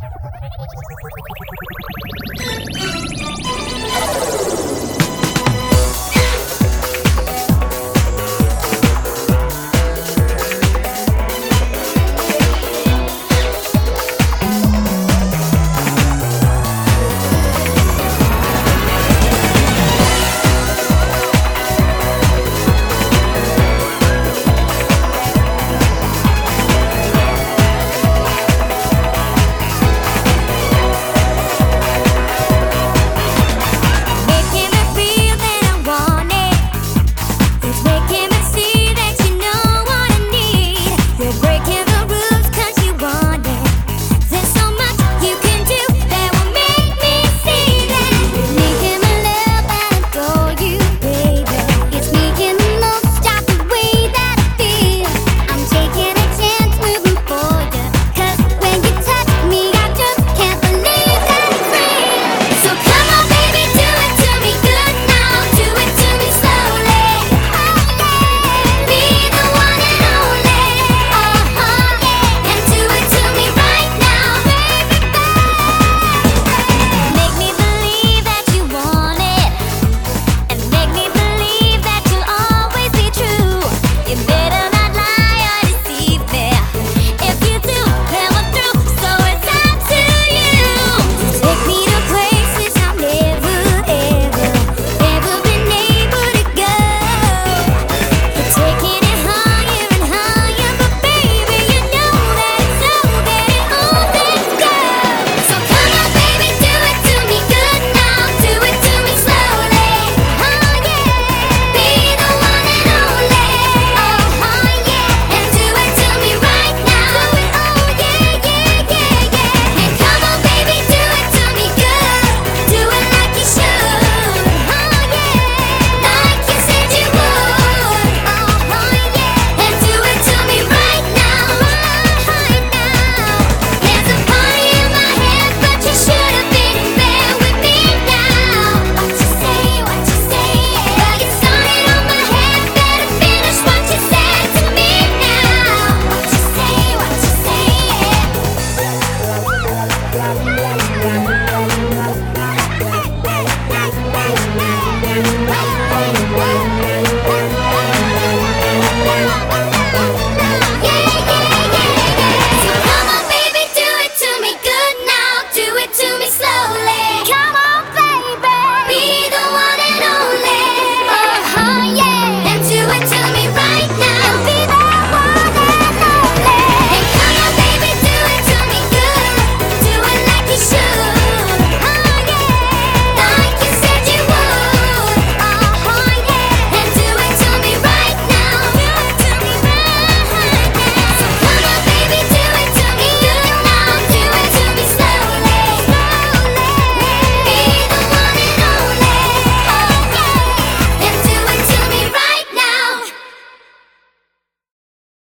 なるほど。